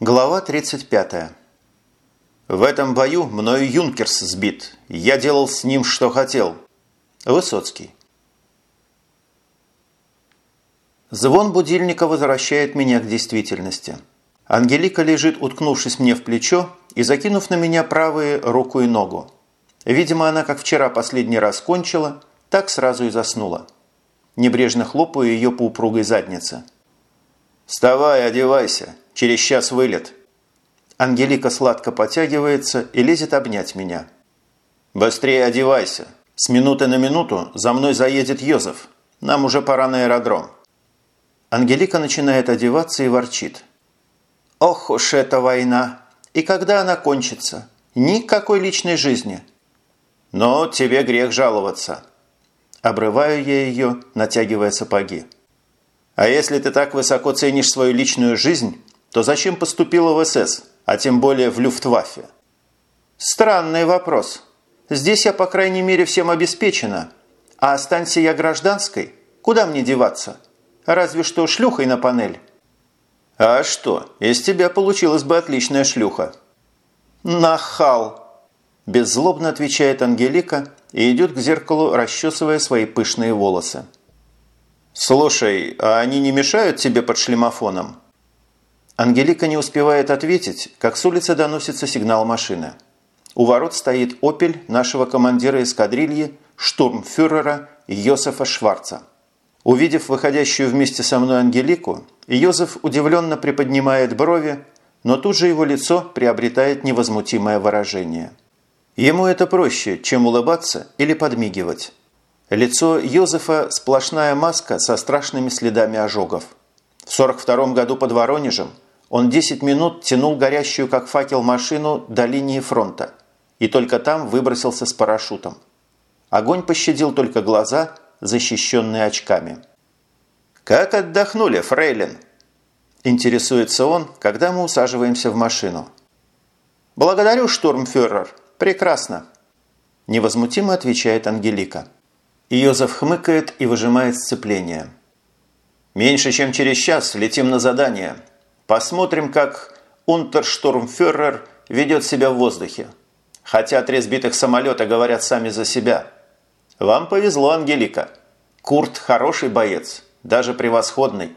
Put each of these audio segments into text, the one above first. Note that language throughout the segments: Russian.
Глава 35. В этом бою мною Юнкерс сбит. Я делал с ним, что хотел. Высоцкий. Звон будильника возвращает меня к действительности. Ангелика лежит, уткнувшись мне в плечо и закинув на меня правые руку и ногу. Видимо, она, как вчера последний раз кончила, так сразу и заснула. Небрежно хлопаю ее по упругой заднице. «Вставай, одевайся!» Через час вылет». Ангелика сладко потягивается и лезет обнять меня. «Быстрее одевайся. С минуты на минуту за мной заедет Йозеф. Нам уже пора на аэродром». Ангелика начинает одеваться и ворчит. «Ох уж эта война! И когда она кончится? Никакой личной жизни!» «Но тебе грех жаловаться!» Обрываю я ее, натягивая сапоги. «А если ты так высоко ценишь свою личную жизнь, то зачем поступила в СС, а тем более в Люфтваффе? Странный вопрос. Здесь я, по крайней мере, всем обеспечена. А останься я гражданской, куда мне деваться? Разве что шлюхой на панель. А что, из тебя получилась бы отличная шлюха. Нахал! Беззлобно отвечает Ангелика и идет к зеркалу, расчесывая свои пышные волосы. «Слушай, а они не мешают тебе под шлемофоном?» Ангелика не успевает ответить, как с улицы доносится сигнал машины. У ворот стоит «Опель» нашего командира эскадрильи, штурмфюрера Йосефа Шварца. Увидев выходящую вместе со мной Ангелику, Йозеф удивленно приподнимает брови, но тут же его лицо приобретает невозмутимое выражение. Ему это проще, чем улыбаться или подмигивать. Лицо Йозефа – сплошная маска со страшными следами ожогов. В 1942 году под Воронежем – он 10 минут тянул горящую, как факел, машину до линии фронта и только там выбросился с парашютом. Огонь пощадил только глаза, защищенные очками. «Как отдохнули, фрейлин?» Интересуется он, когда мы усаживаемся в машину. «Благодарю, штурмфюрер. Прекрасно!» Невозмутимо отвечает Ангелика. Иозеф хмыкает и выжимает сцепление. «Меньше чем через час летим на задание. Посмотрим, как унтерштурмфюрер ведет себя в воздухе. Хотя три сбитых самолета говорят сами за себя. Вам повезло, Ангелика. Курт хороший боец, даже превосходный.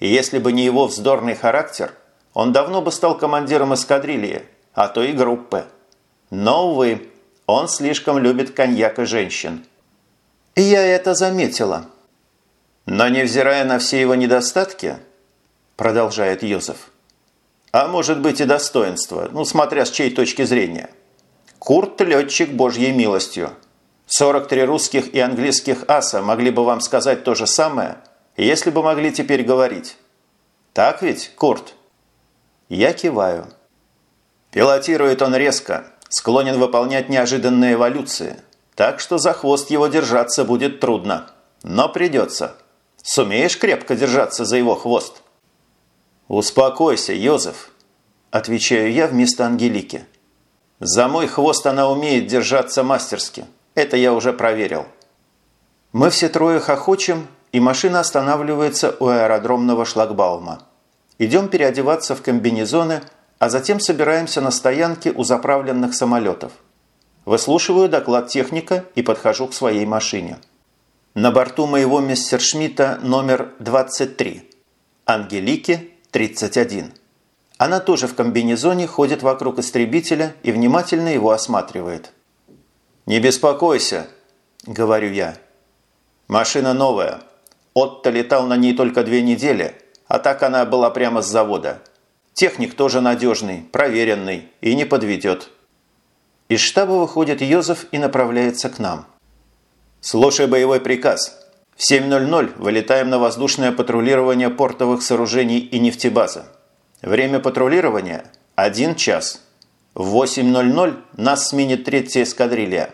И если бы не его вздорный характер, он давно бы стал командиром эскадрильи, а то и группы. Но, увы, он слишком любит коньяк и женщин. И я это заметила. Но невзирая на все его недостатки, продолжает Йозеф. А может быть и достоинство, ну, смотря с чьей точки зрения. Курт – летчик божьей милостью. 43 русских и английских аса могли бы вам сказать то же самое, если бы могли теперь говорить. Так ведь, Курт? Я киваю. Пилотирует он резко, склонен выполнять неожиданные эволюции, так что за хвост его держаться будет трудно. Но придется. Сумеешь крепко держаться за его хвост? «Успокойся, Йозеф», – отвечаю я вместо Ангелики. «За мой хвост она умеет держаться мастерски. Это я уже проверил». Мы все трое хохочем, и машина останавливается у аэродромного шлагбаума. Идем переодеваться в комбинезоны, а затем собираемся на стоянке у заправленных самолетов. Выслушиваю доклад техника и подхожу к своей машине. На борту моего мистершмитта номер 23. Ангелики 31. Она тоже в комбинезоне ходит вокруг истребителя и внимательно его осматривает. «Не беспокойся», – говорю я. «Машина новая. Отто летал на ней только две недели, а так она была прямо с завода. Техник тоже надежный, проверенный и не подведет». Из штаба выходит Йозеф и направляется к нам. «Слушай боевой приказ. В 7.00 вылетаем на воздушное патрулирование портовых сооружений и нефтебазы. Время патрулирования – 1 час. В 8.00 нас сменит третья эскадрилья.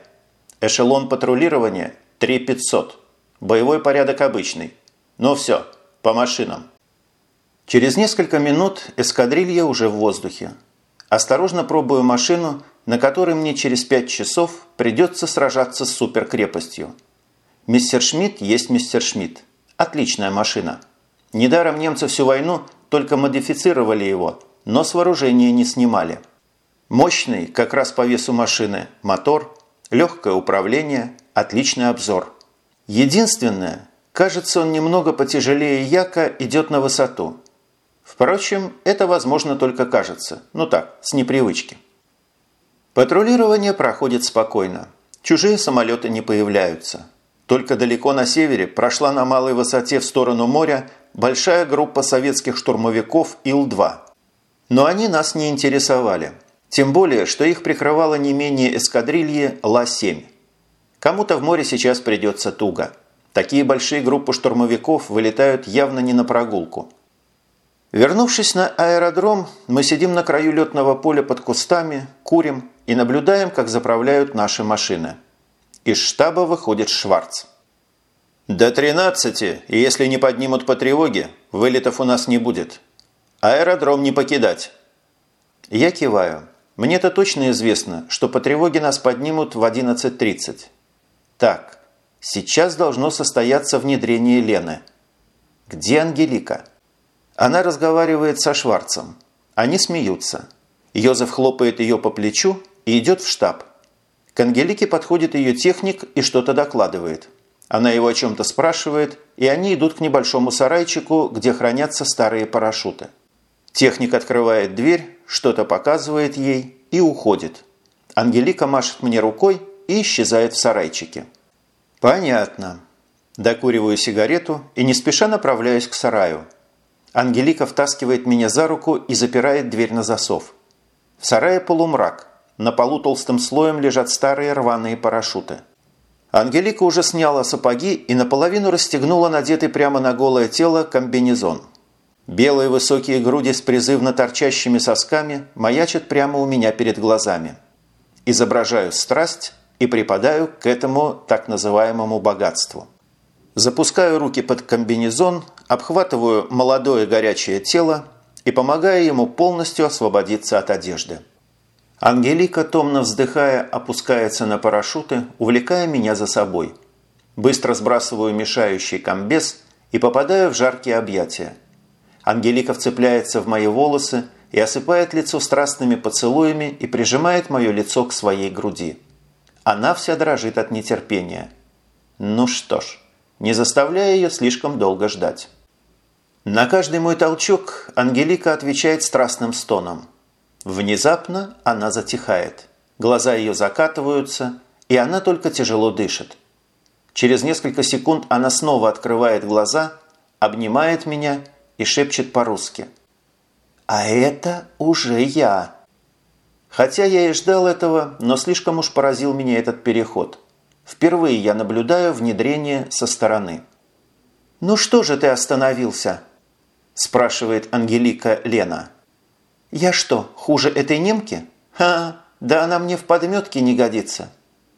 Эшелон патрулирования – 3500. Боевой порядок обычный. Ну все, по машинам. Через несколько минут эскадрилья уже в воздухе. Осторожно пробую машину, на которой мне через 5 часов придется сражаться с суперкрепостью. Мистер Шмидт есть мистер Шмидт. Отличная машина. Недаром немцы всю войну только модифицировали его, но с вооружения не снимали. Мощный, как раз по весу машины, мотор, легкое управление, отличный обзор. Единственное, кажется, он немного потяжелее Яка идет на высоту. Впрочем, это возможно только кажется, ну так, с непривычки. Патрулирование проходит спокойно. Чужие самолеты не появляются. Только далеко на севере прошла на малой высоте в сторону моря большая группа советских штурмовиков Ил-2. Но они нас не интересовали. Тем более, что их прикрывало не менее эскадрильи Ла-7. Кому-то в море сейчас придется туго. Такие большие группы штурмовиков вылетают явно не на прогулку. Вернувшись на аэродром, мы сидим на краю летного поля под кустами, курим и наблюдаем, как заправляют наши машины. Из штаба выходит Шварц. «До 13, и если не поднимут по тревоге, вылетов у нас не будет. Аэродром не покидать». Я киваю. Мне-то точно известно, что по тревоге нас поднимут в 11.30. Так, сейчас должно состояться внедрение Лены. Где Ангелика? Она разговаривает со Шварцем. Они смеются. Йозеф хлопает ее по плечу и идет в штаб. Ангелике подходит ее техник и что-то докладывает. Она его о чем-то спрашивает, и они идут к небольшому сарайчику, где хранятся старые парашюты. Техник открывает дверь, что-то показывает ей и уходит. Ангелика машет мне рукой и исчезает в сарайчике. Понятно. Докуриваю сигарету и не спеша направляюсь к сараю. Ангелика втаскивает меня за руку и запирает дверь на засов. В сарае полумрак. На полу толстым слоем лежат старые рваные парашюты. Ангелика уже сняла сапоги и наполовину расстегнула надетый прямо на голое тело комбинезон. Белые высокие груди с призывно торчащими сосками маячат прямо у меня перед глазами. Изображаю страсть и припадаю к этому так называемому богатству. Запускаю руки под комбинезон, обхватываю молодое горячее тело и помогаю ему полностью освободиться от одежды. Ангелика, томно вздыхая, опускается на парашюты, увлекая меня за собой. Быстро сбрасываю мешающий комбез и попадаю в жаркие объятия. Ангелика вцепляется в мои волосы и осыпает лицо страстными поцелуями и прижимает мое лицо к своей груди. Она вся дрожит от нетерпения. Ну что ж, не заставляя ее слишком долго ждать. На каждый мой толчок Ангелика отвечает страстным стоном – Внезапно она затихает. Глаза ее закатываются, и она только тяжело дышит. Через несколько секунд она снова открывает глаза, обнимает меня и шепчет по-русски. «А это уже я!» Хотя я и ждал этого, но слишком уж поразил меня этот переход. Впервые я наблюдаю внедрение со стороны. «Ну что же ты остановился?» – спрашивает Ангелика Лена. «Я что, хуже этой немки? Ха, да она мне в подметке не годится.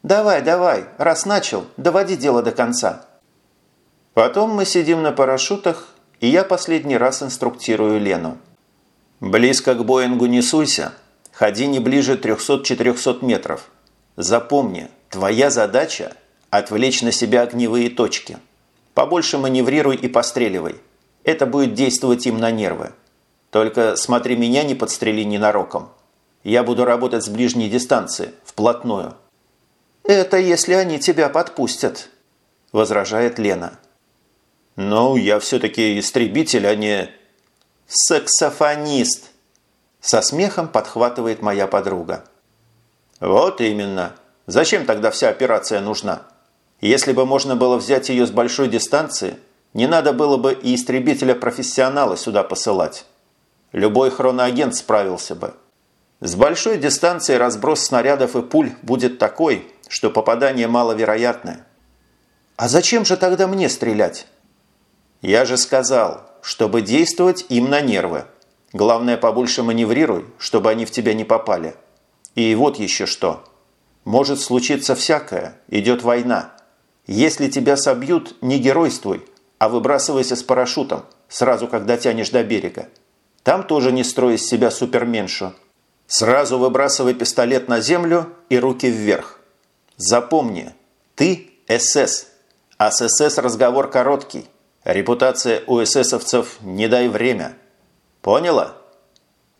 Давай, давай, раз начал, доводи дело до конца». Потом мы сидим на парашютах, и я последний раз инструктирую Лену. «Близко к Боингу не суйся, ходи не ближе 300-400 метров. Запомни, твоя задача – отвлечь на себя огневые точки. Побольше маневрируй и постреливай. Это будет действовать им на нервы. Только смотри меня не подстрели ненароком. Я буду работать с ближней дистанции, вплотную». «Это если они тебя подпустят», – возражает Лена. «Ну, я все-таки истребитель, а не...» «Саксофонист!» Со смехом подхватывает моя подруга. «Вот именно. Зачем тогда вся операция нужна? Если бы можно было взять ее с большой дистанции, не надо было бы и истребителя-профессионала сюда посылать. Любой хроноагент справился бы. С большой дистанции разброс снарядов и пуль будет такой, что попадание маловероятное. А зачем же тогда мне стрелять? Я же сказал, чтобы действовать им на нервы. Главное, побольше маневрируй, чтобы они в тебя не попали. И вот еще что. Может случиться всякое, идет война. Если тебя собьют, не геройствуй, а выбрасывайся с парашютом, сразу когда тянешь до берега. Там тоже не строй из себя суперменшу. Сразу выбрасывай пистолет на землю и руки вверх. Запомни, ты СС, а с СС разговор короткий. Репутация у эсэсовцев не дай время. Поняла?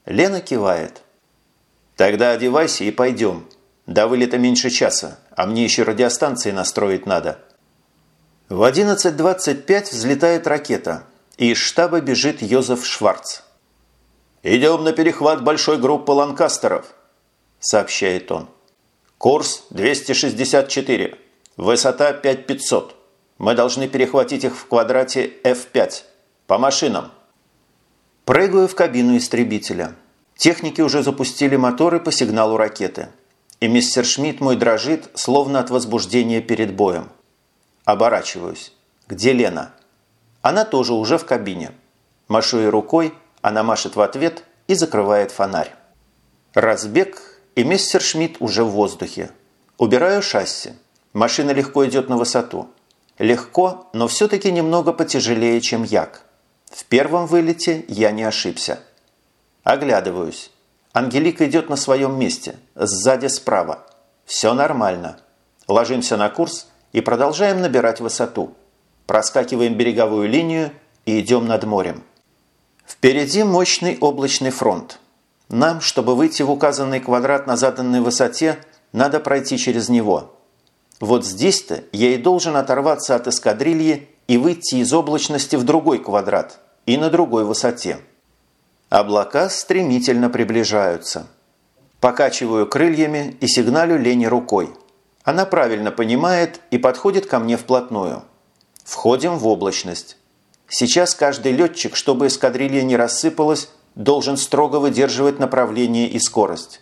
Лена кивает. «Тогда одевайся и пойдем. До вылета меньше часа, а мне еще радиостанции настроить надо». В 11.25 взлетает ракета, и из штаба бежит Йозеф Шварц. «Идем на перехват большой группы ланкастеров», – сообщает он. «Курс 264, высота 5500. Мы должны перехватить их в квадрате F5. По машинам». Прыгаю в кабину истребителя. Техники уже запустили моторы по сигналу ракеты. И мистер Шмидт мой дрожит, словно от возбуждения перед боем. Оборачиваюсь. Где Лена? Она тоже уже в кабине. Машу ей рукой, она машет в ответ и закрывает фонарь. Разбег, и мистер Шмидт уже в воздухе. Убираю шасси. Машина легко идет на высоту. Легко, но все-таки немного потяжелее, чем Як. В первом вылете я не ошибся. Оглядываюсь. Ангелика идет на своем месте, сзади справа. Все нормально. Ложимся на курс и продолжаем набирать высоту. Проскакиваем береговую линию и идем над морем. Впереди мощный облачный фронт. Нам, чтобы выйти в указанный квадрат на заданной высоте, надо пройти через него. Вот здесь-то я и должен оторваться от эскадрильи и выйти из облачности в другой квадрат и на другой высоте. Облака стремительно приближаются. Покачиваю крыльями и сигналю Лене рукой. Она правильно понимает и подходит ко мне вплотную. Входим в облачность. Сейчас каждый летчик, чтобы эскадрилья не рассыпалась, должен строго выдерживать направление и скорость.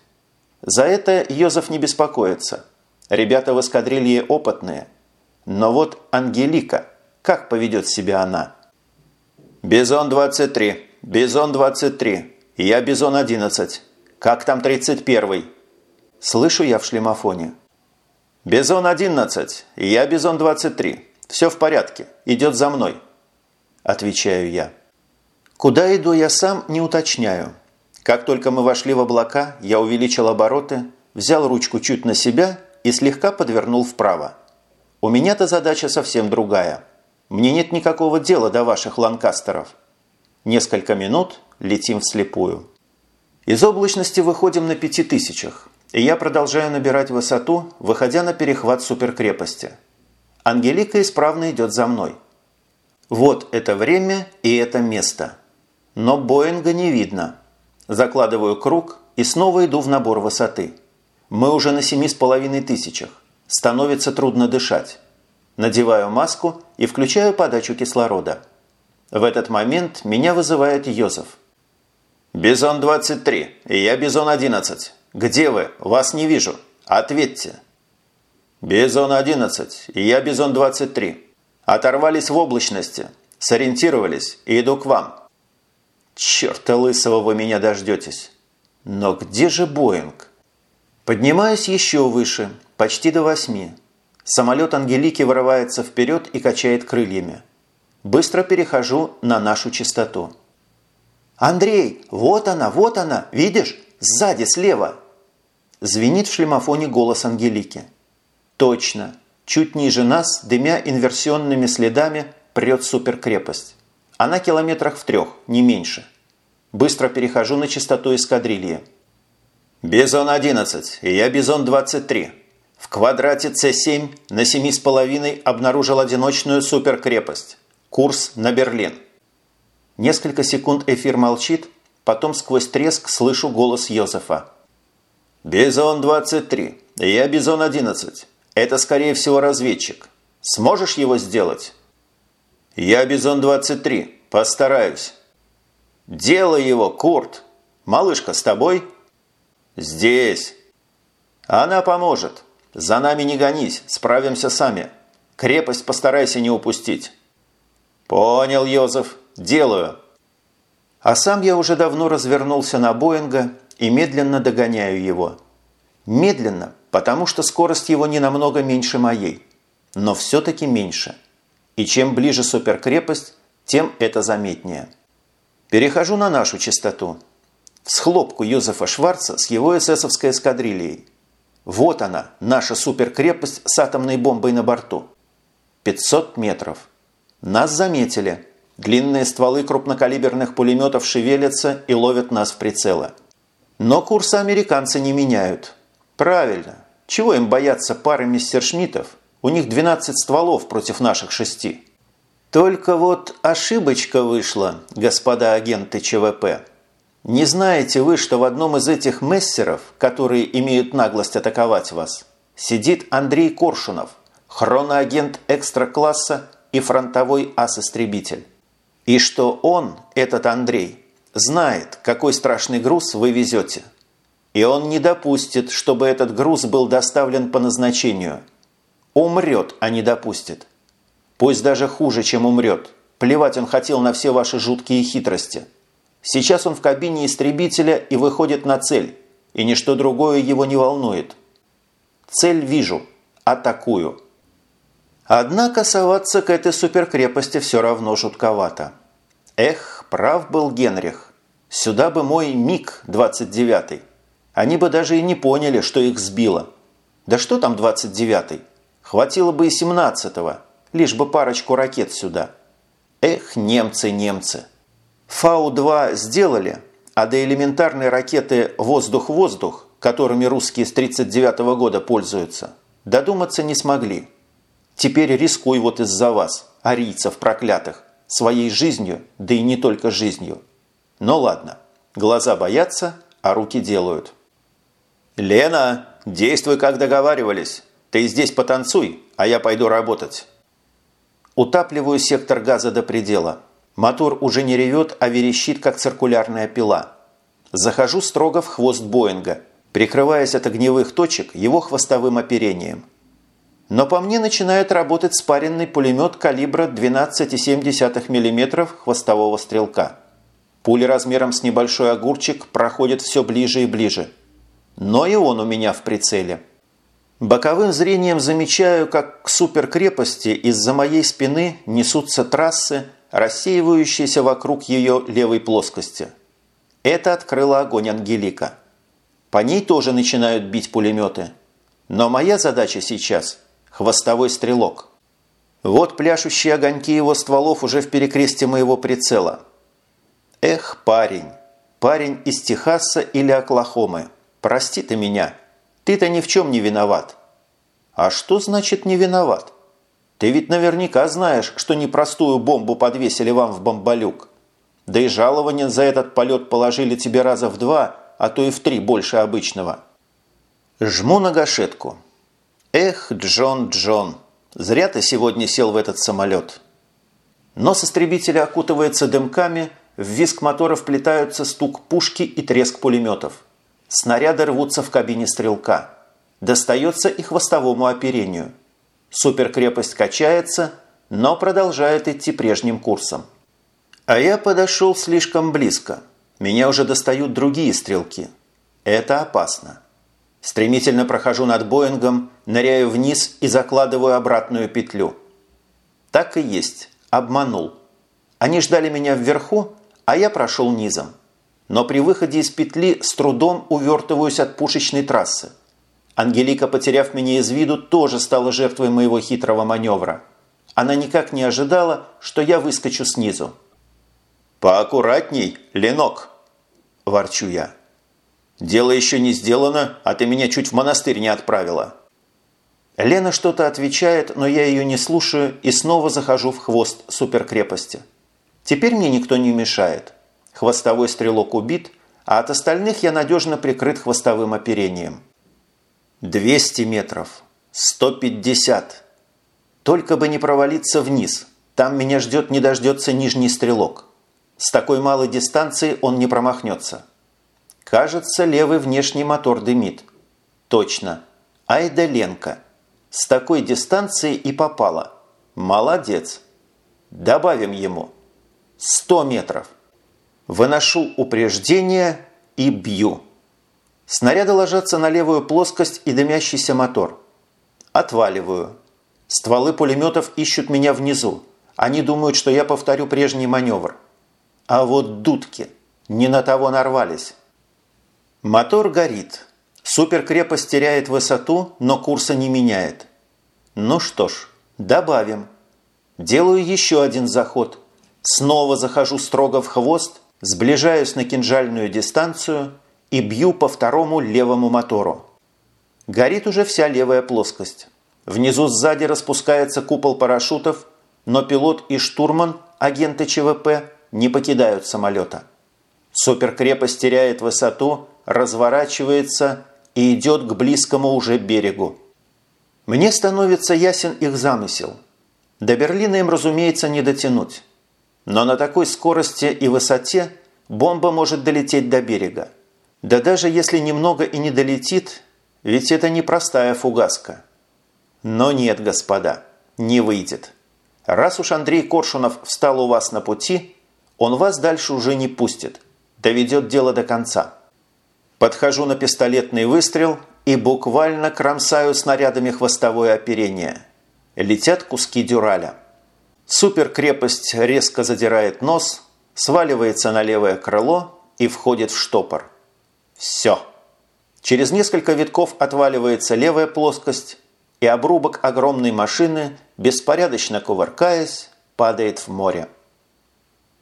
За это Йозеф не беспокоится. Ребята в эскадрилье опытные. Но вот Ангелика, как поведет себя она? «Бизон-23, Бизон-23, я Бизон-11. Как там 31-й?» Слышу я в шлемофоне. «Бизон-11, я Бизон-23. Все в порядке, идет за мной», – отвечаю я. Куда иду я сам, не уточняю. Как только мы вошли в облака, я увеличил обороты, взял ручку чуть на себя и слегка подвернул вправо. У меня-то задача совсем другая. Мне нет никакого дела до ваших ланкастеров. Несколько минут летим вслепую. Из облачности выходим на пяти тысячах, и я продолжаю набирать высоту, выходя на перехват суперкрепости. Ангелика исправно идет за мной. Вот это время и это место – но Боинга не видно. Закладываю круг и снова иду в набор высоты. Мы уже на семи с половиной тысячах. Становится трудно дышать. Надеваю маску и включаю подачу кислорода. В этот момент меня вызывает Йозеф. «Бизон-23, я Бизон-11. Где вы? Вас не вижу. Ответьте». «Бизон-11, я Бизон-23. Оторвались в облачности, сориентировались и иду к вам. Черта лысого вы меня дождетесь. Но где же Боинг? Поднимаюсь еще выше, почти до восьми. Самолет Ангелики вырывается вперед и качает крыльями. Быстро перехожу на нашу частоту. «Андрей, вот она, вот она, видишь? Сзади, слева!» Звенит в шлемофоне голос Ангелики. «Точно. Чуть ниже нас, дымя инверсионными следами, прет суперкрепость. Она километрах в трех, не меньше. Быстро перехожу на частоту эскадрильи. «Бизон-11, и я Бизон-23. В квадрате С7 на 7,5 обнаружил одиночную суперкрепость. Курс на Берлин». Несколько секунд эфир молчит, потом сквозь треск слышу голос Йозефа. «Бизон-23, я Бизон-11. Это, скорее всего, разведчик. Сможешь его сделать?» «Я Бизон-23. Постараюсь». «Делай его, Курт! Малышка с тобой?» «Здесь». «Она поможет. За нами не гонись, справимся сами. Крепость постарайся не упустить». «Понял, Йозеф. Делаю». А сам я уже давно развернулся на Боинга и медленно догоняю его. Медленно, потому что скорость его не намного меньше моей, но все-таки меньше – и чем ближе суперкрепость, тем это заметнее. Перехожу на нашу частоту. Схлопку Юзефа Шварца с его эсэсовской эскадрильей. Вот она, наша суперкрепость с атомной бомбой на борту. 500 метров. Нас заметили. Длинные стволы крупнокалиберных пулеметов шевелятся и ловят нас в прицелы. Но курсы американцы не меняют. Правильно. Чего им бояться пары мистершмиттов? У них 12 стволов против наших шести. Только вот ошибочка вышла, господа агенты ЧВП. Не знаете вы, что в одном из этих мессеров, которые имеют наглость атаковать вас, сидит Андрей Коршунов, хроноагент экстра-класса и фронтовой ас-истребитель. И что он, этот Андрей, знает, какой страшный груз вы везете. И он не допустит, чтобы этот груз был доставлен по назначению. Умрет, а не допустит. Пусть даже хуже, чем умрет. Плевать он хотел на все ваши жуткие хитрости. Сейчас он в кабине истребителя и выходит на цель, и ничто другое его не волнует. Цель вижу. Атакую. Однако соваться к этой суперкрепости все равно жутковато. Эх, прав был Генрих. Сюда бы мой МиГ-29. Они бы даже и не поняли, что их сбило. Да что там 29-й? Хватило бы и 17-го, лишь бы парочку ракет сюда. Эх, немцы, немцы. Фау-2 сделали, а до элементарной ракеты «Воздух-воздух», которыми русские с 39 -го года пользуются, додуматься не смогли. Теперь рискуй вот из-за вас, арийцев проклятых, своей жизнью, да и не только жизнью. Но ладно, глаза боятся, а руки делают. «Лена, действуй, как договаривались. Ты здесь потанцуй, а я пойду работать». Утапливаю сектор газа до предела. Мотор уже не ревет, а верещит, как циркулярная пила. Захожу строго в хвост Боинга, прикрываясь от огневых точек его хвостовым оперением – но по мне начинает работать спаренный пулемет калибра 12,7 мм хвостового стрелка. Пули размером с небольшой огурчик проходят все ближе и ближе. Но и он у меня в прицеле. Боковым зрением замечаю, как к суперкрепости из-за моей спины несутся трассы, рассеивающиеся вокруг ее левой плоскости. Это открыла огонь Ангелика. По ней тоже начинают бить пулеметы. Но моя задача сейчас – хвостовой стрелок. Вот пляшущие огоньки его стволов уже в перекресте моего прицела. Эх, парень, парень из Техаса или Оклахомы, прости ты меня, ты-то ни в чем не виноват. А что значит не виноват? Ты ведь наверняка знаешь, что непростую бомбу подвесили вам в бомболюк. Да и жалование за этот полет положили тебе раза в два, а то и в три больше обычного. Жму на гашетку. Эх, Джон, Джон, зря ты сегодня сел в этот самолет. Нос истребителя окутывается дымками, в визг мотора вплетаются стук пушки и треск пулеметов. Снаряды рвутся в кабине стрелка. Достается и хвостовому оперению. Суперкрепость качается, но продолжает идти прежним курсом. А я подошел слишком близко. Меня уже достают другие стрелки. Это опасно. Стремительно прохожу над Боингом, ныряю вниз и закладываю обратную петлю. Так и есть. Обманул. Они ждали меня вверху, а я прошел низом. Но при выходе из петли с трудом увертываюсь от пушечной трассы. Ангелика, потеряв меня из виду, тоже стала жертвой моего хитрого маневра. Она никак не ожидала, что я выскочу снизу. «Поаккуратней, Ленок!» – ворчу я. «Дело еще не сделано, а ты меня чуть в монастырь не отправила». Лена что-то отвечает, но я ее не слушаю и снова захожу в хвост суперкрепости. Теперь мне никто не мешает. Хвостовой стрелок убит, а от остальных я надежно прикрыт хвостовым оперением. 200 метров. 150. Только бы не провалиться вниз. Там меня ждет не дождется нижний стрелок. С такой малой дистанции он не промахнется. Кажется, левый внешний мотор дымит. Точно. Айда Ленка. С такой дистанции и попала. Молодец. Добавим ему. 100 метров. Выношу упреждение и бью. Снаряды ложатся на левую плоскость и дымящийся мотор. Отваливаю. Стволы пулеметов ищут меня внизу. Они думают, что я повторю прежний маневр. А вот дудки не на того нарвались. Мотор горит. Суперкрепость теряет высоту, но курса не меняет. Ну что ж, добавим. Делаю еще один заход. Снова захожу строго в хвост, сближаюсь на кинжальную дистанцию и бью по второму левому мотору. Горит уже вся левая плоскость. Внизу сзади распускается купол парашютов, но пилот и штурман, агенты ЧВП, не покидают самолета. Суперкрепость теряет высоту, разворачивается и идет к близкому уже берегу. Мне становится ясен их замысел. До Берлина им, разумеется, не дотянуть. Но на такой скорости и высоте бомба может долететь до берега. Да даже если немного и не долетит, ведь это не простая фугаска. Но нет, господа, не выйдет. Раз уж Андрей Коршунов встал у вас на пути, он вас дальше уже не пустит, доведет дело до конца. Подхожу на пистолетный выстрел и буквально кромсаю снарядами хвостовое оперение. Летят куски дюраля. Суперкрепость резко задирает нос, сваливается на левое крыло и входит в штопор. Все. Через несколько витков отваливается левая плоскость, и обрубок огромной машины, беспорядочно кувыркаясь, падает в море.